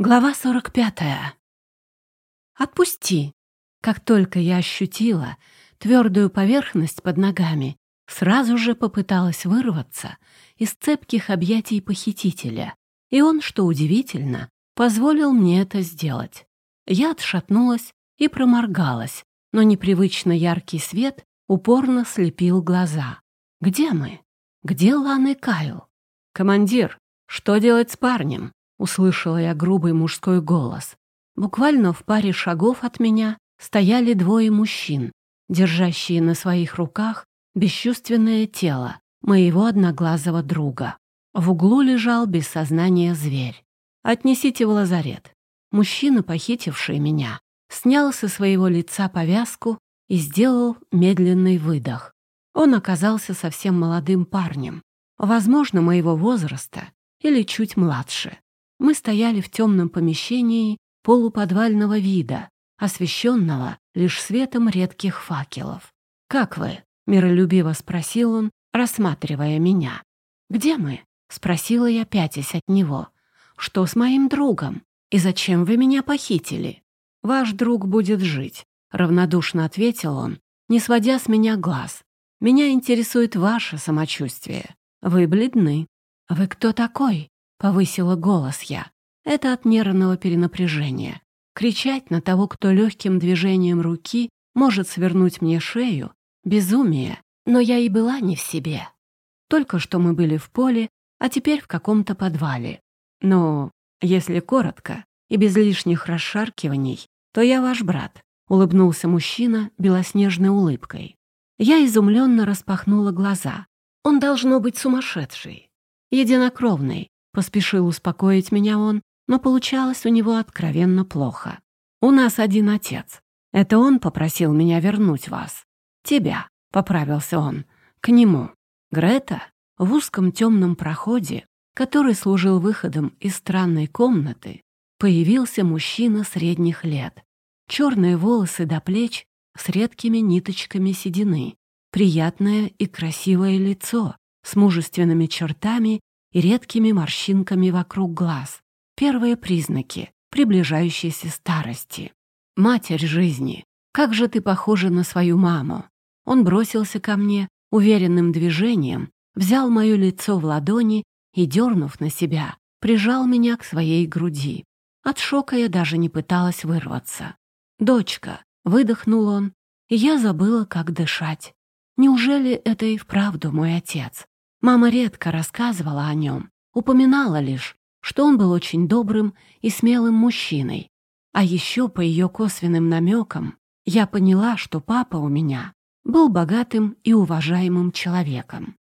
Глава 45. Отпусти. Как только я ощутила твердую поверхность под ногами, сразу же попыталась вырваться из цепких объятий похитителя. И он, что удивительно, позволил мне это сделать. Я отшатнулась и проморгалась, но непривычно яркий свет упорно слепил глаза. Где мы? Где Лан и Кайл? Командир, что делать с парнем? Услышала я грубый мужской голос. Буквально в паре шагов от меня стояли двое мужчин, держащие на своих руках бесчувственное тело моего одноглазого друга. В углу лежал без сознания зверь. «Отнесите в лазарет». Мужчина, похитивший меня, снял со своего лица повязку и сделал медленный выдох. Он оказался совсем молодым парнем, возможно, моего возраста или чуть младше. Мы стояли в темном помещении полуподвального вида, освещенного лишь светом редких факелов. «Как вы?» — миролюбиво спросил он, рассматривая меня. «Где мы?» — спросила я, пятясь от него. «Что с моим другом? И зачем вы меня похитили?» «Ваш друг будет жить», — равнодушно ответил он, не сводя с меня глаз. «Меня интересует ваше самочувствие. Вы бледны». «Вы кто такой?» Повысила голос я. Это от нервного перенапряжения. Кричать на того, кто легким движением руки может свернуть мне шею — безумие. Но я и была не в себе. Только что мы были в поле, а теперь в каком-то подвале. Но, если коротко и без лишних расшаркиваний, то я ваш брат, — улыбнулся мужчина белоснежной улыбкой. Я изумленно распахнула глаза. Он должно быть сумасшедший, единокровный, Поспешил успокоить меня он, но получалось у него откровенно плохо. «У нас один отец. Это он попросил меня вернуть вас. Тебя», — поправился он, — «к нему». Грета в узком темном проходе, который служил выходом из странной комнаты, появился мужчина средних лет. Черные волосы до плеч с редкими ниточками седины, приятное и красивое лицо с мужественными чертами и редкими морщинками вокруг глаз. Первые признаки приближающейся старости. «Матерь жизни, как же ты похожа на свою маму!» Он бросился ко мне уверенным движением, взял мое лицо в ладони и, дернув на себя, прижал меня к своей груди. От шока я даже не пыталась вырваться. «Дочка!» — выдохнул он, и я забыла, как дышать. Неужели это и вправду мой отец? Мама редко рассказывала о нем, упоминала лишь, что он был очень добрым и смелым мужчиной. А еще по ее косвенным намекам я поняла, что папа у меня был богатым и уважаемым человеком.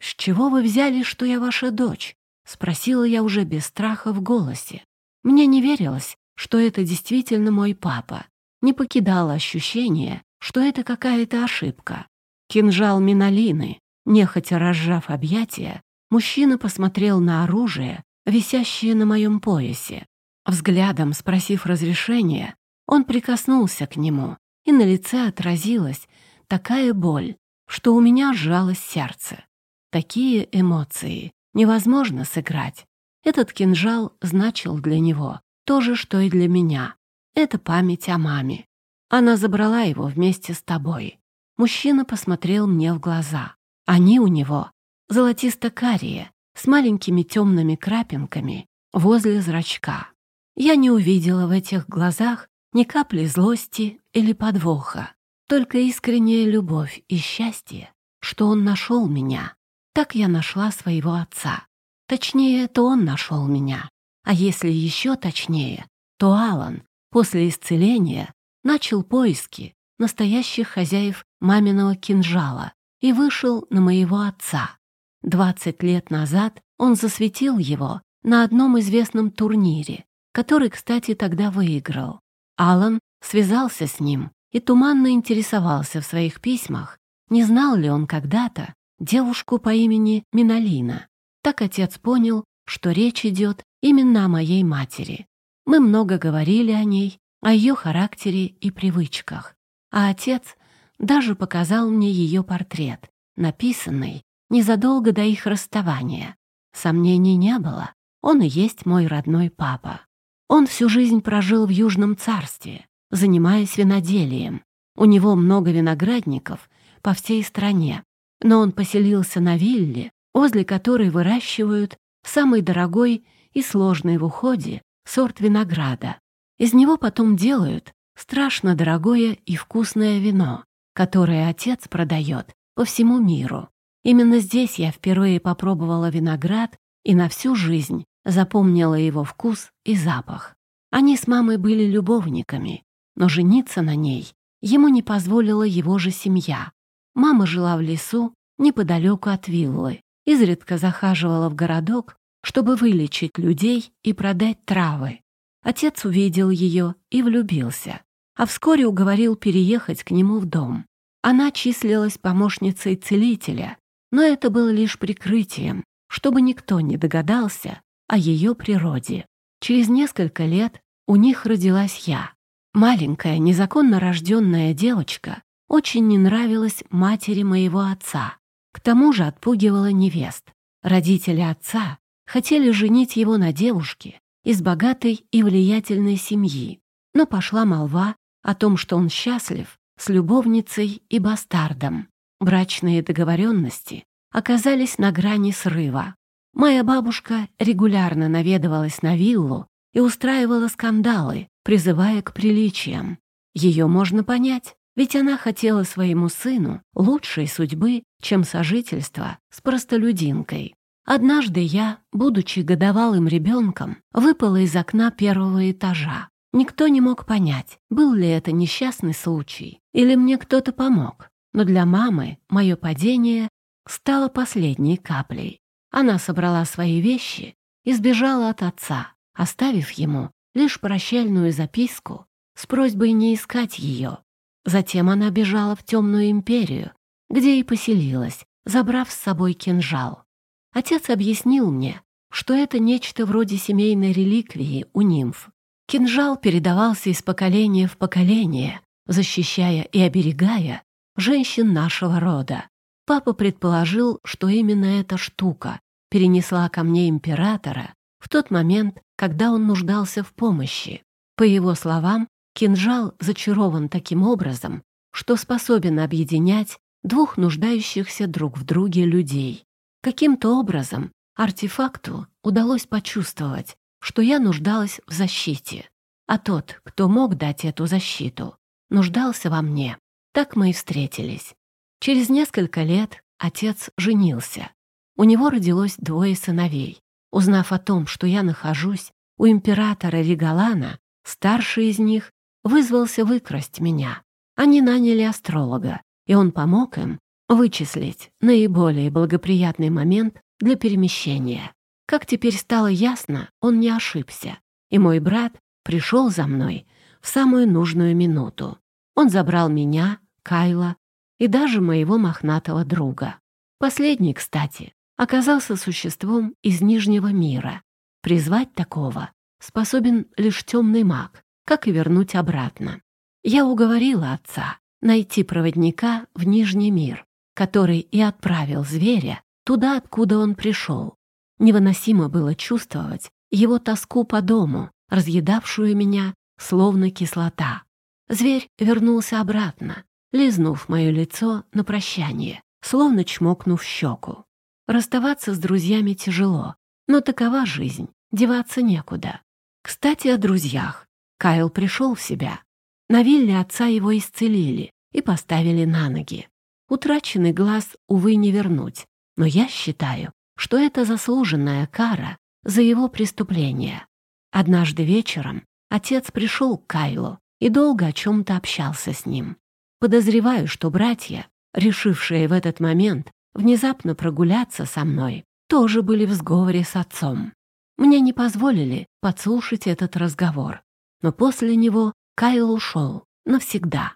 «С чего вы взяли, что я ваша дочь?» — спросила я уже без страха в голосе. Мне не верилось, что это действительно мой папа. Не покидало ощущение, что это какая-то ошибка. Кинжал Миналины Нехотя разжав объятия, мужчина посмотрел на оружие, висящее на моем поясе. Взглядом спросив разрешения, он прикоснулся к нему, и на лице отразилась такая боль, что у меня сжалось сердце. Такие эмоции невозможно сыграть. Этот кинжал значил для него то же, что и для меня. Это память о маме. Она забрала его вместе с тобой. Мужчина посмотрел мне в глаза. Они у него золотисто-карие, с маленькими темными крапинками возле зрачка. Я не увидела в этих глазах ни капли злости или подвоха, только искренняя любовь и счастье, что он нашел меня. Так я нашла своего отца. Точнее, это он нашел меня. А если еще точнее, то Алан после исцеления начал поиски настоящих хозяев маминого кинжала и вышел на моего отца. Двадцать лет назад он засветил его на одном известном турнире, который, кстати, тогда выиграл. Алан связался с ним и туманно интересовался в своих письмах, не знал ли он когда-то девушку по имени Миналина. Так отец понял, что речь идет именно о моей матери. Мы много говорили о ней, о ее характере и привычках. А отец даже показал мне ее портрет, написанный незадолго до их расставания. Сомнений не было, он и есть мой родной папа. Он всю жизнь прожил в Южном царстве, занимаясь виноделием. У него много виноградников по всей стране, но он поселился на вилле, возле которой выращивают самый дорогой и сложный в уходе сорт винограда. Из него потом делают страшно дорогое и вкусное вино, которое отец продает по всему миру. Именно здесь я впервые попробовала виноград и на всю жизнь запомнила его вкус и запах. Они с мамой были любовниками, но жениться на ней ему не позволила его же семья. Мама жила в лесу неподалеку от виллы, изредка захаживала в городок, чтобы вылечить людей и продать травы. Отец увидел ее и влюбился, а вскоре уговорил переехать к нему в дом. Она числилась помощницей целителя, но это было лишь прикрытием, чтобы никто не догадался о ее природе. Через несколько лет у них родилась я. Маленькая, незаконно рожденная девочка очень не нравилась матери моего отца. К тому же отпугивала невест. Родители отца хотели женить его на девушке из богатой и влиятельной семьи, но пошла молва о том, что он счастлив с любовницей и бастардом. Брачные договоренности оказались на грани срыва. Моя бабушка регулярно наведывалась на виллу и устраивала скандалы, призывая к приличиям. Ее можно понять, ведь она хотела своему сыну лучшей судьбы, чем сожительство с простолюдинкой. Однажды я, будучи годовалым ребенком, выпала из окна первого этажа. Никто не мог понять, был ли это несчастный случай или мне кто-то помог. Но для мамы мое падение стало последней каплей. Она собрала свои вещи и сбежала от отца, оставив ему лишь прощальную записку с просьбой не искать ее. Затем она бежала в темную империю, где и поселилась, забрав с собой кинжал. Отец объяснил мне, что это нечто вроде семейной реликвии у нимф. Кинжал передавался из поколения в поколение, защищая и оберегая женщин нашего рода. Папа предположил, что именно эта штука перенесла ко мне императора в тот момент, когда он нуждался в помощи. По его словам, кинжал зачарован таким образом, что способен объединять двух нуждающихся друг в друге людей. Каким-то образом артефакту удалось почувствовать, что я нуждалась в защите, а тот, кто мог дать эту защиту, нуждался во мне. Так мы и встретились. Через несколько лет отец женился. У него родилось двое сыновей. Узнав о том, что я нахожусь у императора Регалана, старший из них вызвался выкрасть меня. Они наняли астролога, и он помог им вычислить наиболее благоприятный момент для перемещения. Как теперь стало ясно, он не ошибся, и мой брат пришел за мной в самую нужную минуту. Он забрал меня, Кайла и даже моего мохнатого друга. Последний, кстати, оказался существом из Нижнего мира. Призвать такого способен лишь темный маг, как и вернуть обратно. Я уговорила отца найти проводника в Нижний мир, который и отправил зверя туда, откуда он пришел. Невыносимо было чувствовать его тоску по дому, разъедавшую меня, словно кислота. Зверь вернулся обратно, лизнув мое лицо на прощание, словно чмокнув щеку. Расставаться с друзьями тяжело, но такова жизнь, деваться некуда. Кстати, о друзьях. Кайл пришел в себя. На вилле отца его исцелили и поставили на ноги. Утраченный глаз, увы, не вернуть, но я считаю, что это заслуженная кара за его преступление. Однажды вечером отец пришел к Кайлу и долго о чем-то общался с ним. Подозреваю, что братья, решившие в этот момент внезапно прогуляться со мной, тоже были в сговоре с отцом. Мне не позволили подслушать этот разговор, но после него Кайл ушел навсегда.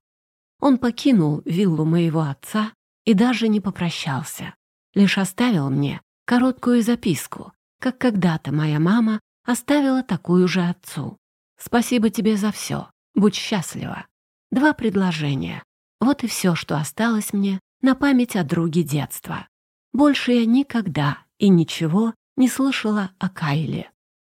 Он покинул виллу моего отца и даже не попрощался, лишь оставил мне короткую записку, как когда-то моя мама оставила такую же отцу. «Спасибо тебе за все. Будь счастлива». Два предложения. Вот и все, что осталось мне на память о друге детства. Больше я никогда и ничего не слышала о Кайле.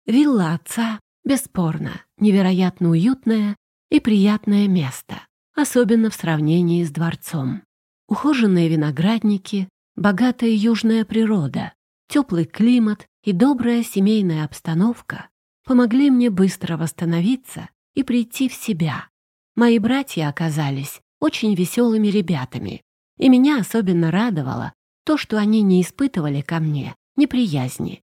Вилла отца Бесспорно, невероятно уютное и приятное место, особенно в сравнении с дворцом. Ухоженные виноградники, богатая южная природа, теплый климат и добрая семейная обстановка помогли мне быстро восстановиться и прийти в себя. Мои братья оказались очень веселыми ребятами, и меня особенно радовало то, что они не испытывали ко мне неприязни.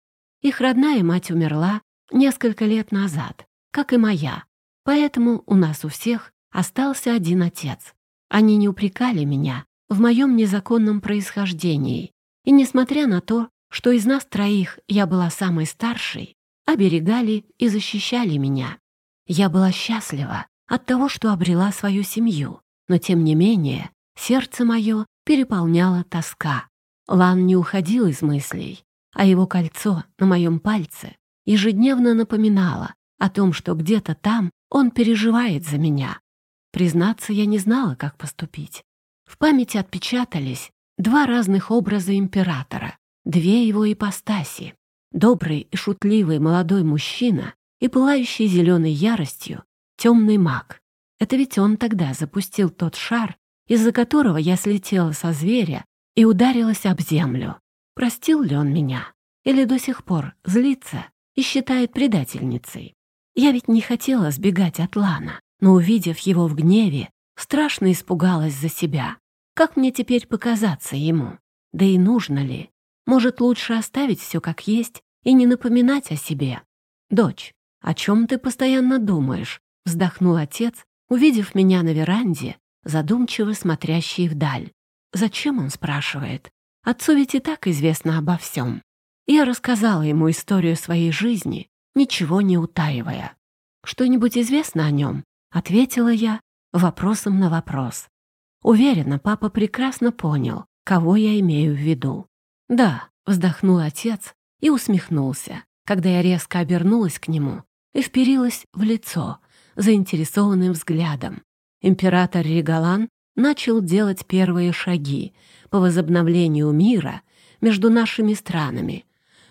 Их родная мать умерла несколько лет назад, как и моя, поэтому у нас у всех остался один отец. Они не упрекали меня в моем незаконном происхождении, и несмотря на то, что из нас троих я была самой старшей, оберегали и защищали меня. Я была счастлива от того, что обрела свою семью, но тем не менее сердце мое переполняла тоска. Лан не уходил из мыслей, а его кольцо на моем пальце ежедневно напоминало о том, что где-то там он переживает за меня. Признаться, я не знала, как поступить. В памяти отпечатались два разных образа императора, две его ипостаси. Добрый и шутливый молодой мужчина и пылающий зеленой яростью темный маг. Это ведь он тогда запустил тот шар, из-за которого я слетела со зверя и ударилась об землю. Простил ли он меня? Или до сих пор злится и считает предательницей? Я ведь не хотела сбегать от Лана, но, увидев его в гневе, страшно испугалась за себя. Как мне теперь показаться ему? Да и нужно ли? Может, лучше оставить все как есть и не напоминать о себе? «Дочь, о чем ты постоянно думаешь?» — вздохнул отец, увидев меня на веранде, задумчиво смотрящий вдаль. «Зачем он спрашивает? Отцу ведь и так известно обо всем». Я рассказала ему историю своей жизни, ничего не утаивая. «Что-нибудь известно о нем?» — ответила я вопросом на вопрос. Уверена, папа прекрасно понял, кого я имею в виду. «Да», — вздохнул отец и усмехнулся, когда я резко обернулась к нему и вперилась в лицо заинтересованным взглядом. Император Регалан начал делать первые шаги по возобновлению мира между нашими странами.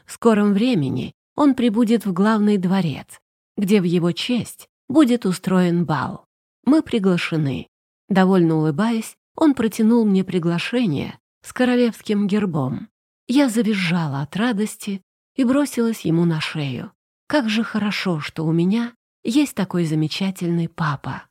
В скором времени он прибудет в главный дворец, где в его честь будет устроен бал. Мы приглашены. Довольно улыбаясь, он протянул мне приглашение с королевским гербом. Я завизжала от радости и бросилась ему на шею. Как же хорошо, что у меня есть такой замечательный папа.